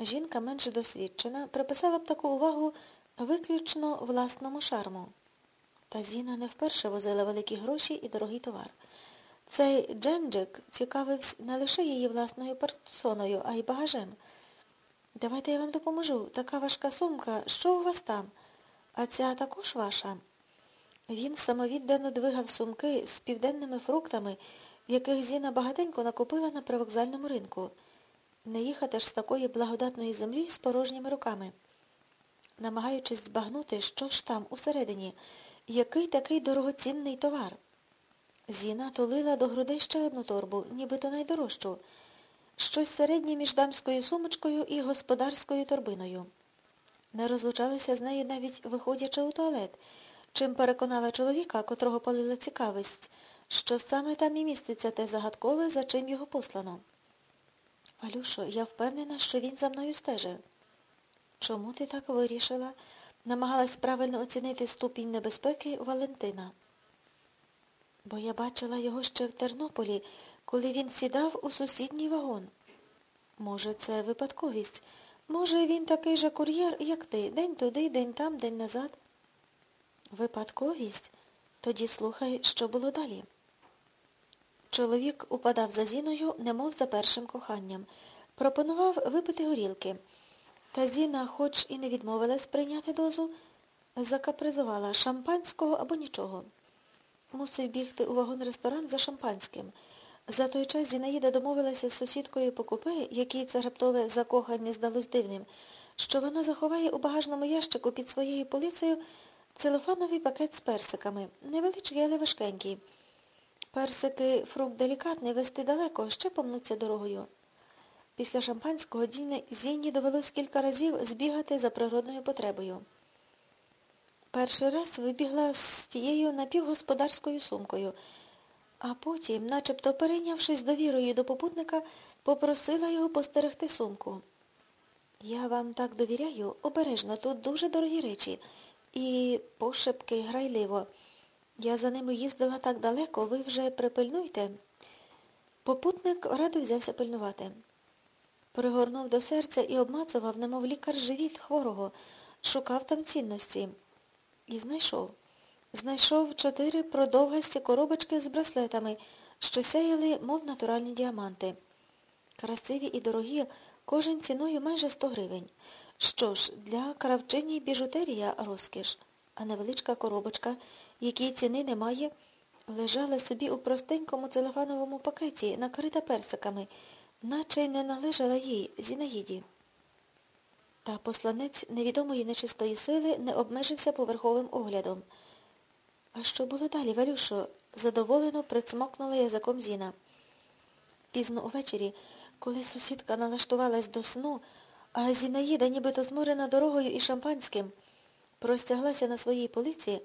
Жінка менш досвідчена приписала б таку увагу виключно власному шарму. Та Зіна не вперше возила великі гроші і дорогий товар. Цей Дженджик цікавився не лише її власною персоною, а й багажем. Давайте я вам допоможу. Така важка сумка. Що у вас там? А ця також ваша? Він самовіддано двигав сумки з південними фруктами, яких Зіна багатенько накупила на привокзальному ринку. Не їхати ж з такої благодатної землі з порожніми руками. Намагаючись збагнути, що ж там усередині, який такий дорогоцінний товар. Зіна тулила до грудей ще одну торбу, нібито найдорожчу, щось середнє між дамською сумочкою і господарською торбиною. Не розлучалися з нею навіть виходячи у туалет, чим переконала чоловіка, котрого палила цікавість, що саме там і міститься те загадкове, за чим його послано. Валюшо, я впевнена, що він за мною стежив. Чому ти так вирішила? Намагалась правильно оцінити ступінь небезпеки Валентина. Бо я бачила його ще в Тернополі, коли він сідав у сусідній вагон. Може, це випадковість. Може, він такий же кур'єр, як ти, день туди, день там, день назад. Випадковість? Тоді слухай, що було далі. Чоловік упадав за Зіною, немов за першим коханням. Пропонував випити горілки. Та Зіна, хоч і не відмовилась прийняти дозу, закапризувала шампанського або нічого. Мусив бігти у вагон-ресторан за шампанським. За той час Зінаїда домовилася з сусідкою по купе, якій це раптове закохання здалось дивним, що вона заховає у багажному ящику під своєю полицею целофановий пакет з персиками, невеличкий, але важкенький. Персики фрукт делікатний, вести далеко, ще помнуться дорогою. Після шампанського Діні Зіні довелось кілька разів збігати за природною потребою. Перший раз вибігла з тією напівгосподарською сумкою, а потім, начебто перейнявшись довірою до попутника, попросила його постерегти сумку. Я вам так довіряю, обережно, тут дуже дорогі речі. І пошепки грайливо. Я за ними їздила так далеко, ви вже припильнуйте. Попутник радо взявся пильнувати. Пригорнув до серця і обмацував, немов лікар живіт хворого, шукав там цінності. І знайшов. Знайшов чотири продовгасті коробочки з браслетами, що сяяли, мов натуральні діаманти. Красиві і дорогі, кожен ціною майже 100 гривень. Що ж, для кравчині біжутерія розкіш, а невеличка коробочка, якій ціни немає, лежала собі у простенькому целефановому пакеті, накрита персиками, наче й не належала їй, Зінаїді. Та посланець невідомої нечистої сили не обмежився поверховим оглядом. А що було далі, Валюшо? задоволено прицмокнула язиком Зіна. Пізно увечері, коли сусідка налаштувалась до сну, а Зінаїда, нібито зморена дорогою і шампанським, простяглася на своїй полиці,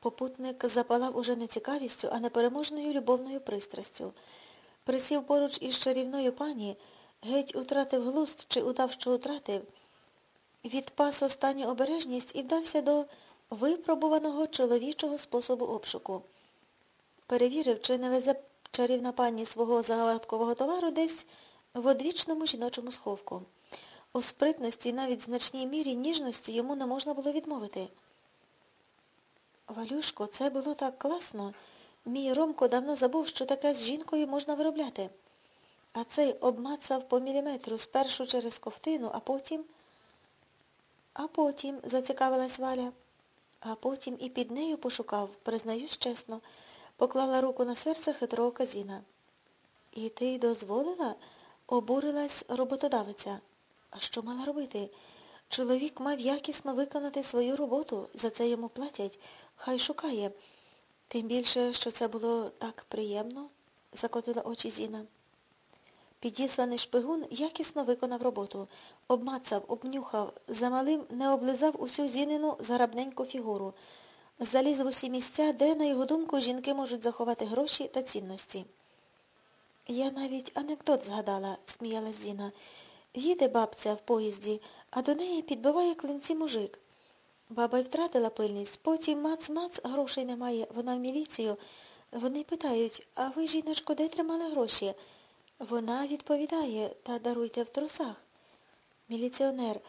попутник запалав уже не цікавістю, а непереможною любовною пристрастю. Присів поруч із чарівною пані, геть утратив глузд чи удав, що утратив, відпас останню обережність і вдався до випробуваного чоловічого способу обшуку. Перевірив, чи не везе чарівна пані свого загадкового товару десь в одвічному жіночому сховку. У спритності і навіть значній мірі ніжності йому не можна було відмовити. Валюшко, це було так класно. Мій Ромко давно забув, що таке з жінкою можна виробляти. А цей обмацав по міліметру спершу через ковтину, а потім... А потім, зацікавилась Валя, а потім і під нею пошукав, признаюсь чесно, поклала руку на серце хитрого казіна. І ти дозволила? обурилась роботодавиця. А що мала робити? Чоловік мав якісно виконати свою роботу, за це йому платять, хай шукає. Тим більше, що це було так приємно, закотила очі Зіна. Підісланий шпигун якісно виконав роботу, обмацав, обнюхав, замалим не облизав усю зінину зарабненьку фігуру, заліз в усі місця, де, на його думку, жінки можуть заховати гроші та цінності. Я навіть анекдот згадала, сміялась Зіна. Їде бабця в поїзді, а до неї підбиває клинці мужик. Баба й втратила пильність, потім мац-мац, грошей немає, вона в міліцію. Вони питають, а ви, жіночко, де тримали гроші? Вона відповідає, та даруйте в трусах. Міліціонер,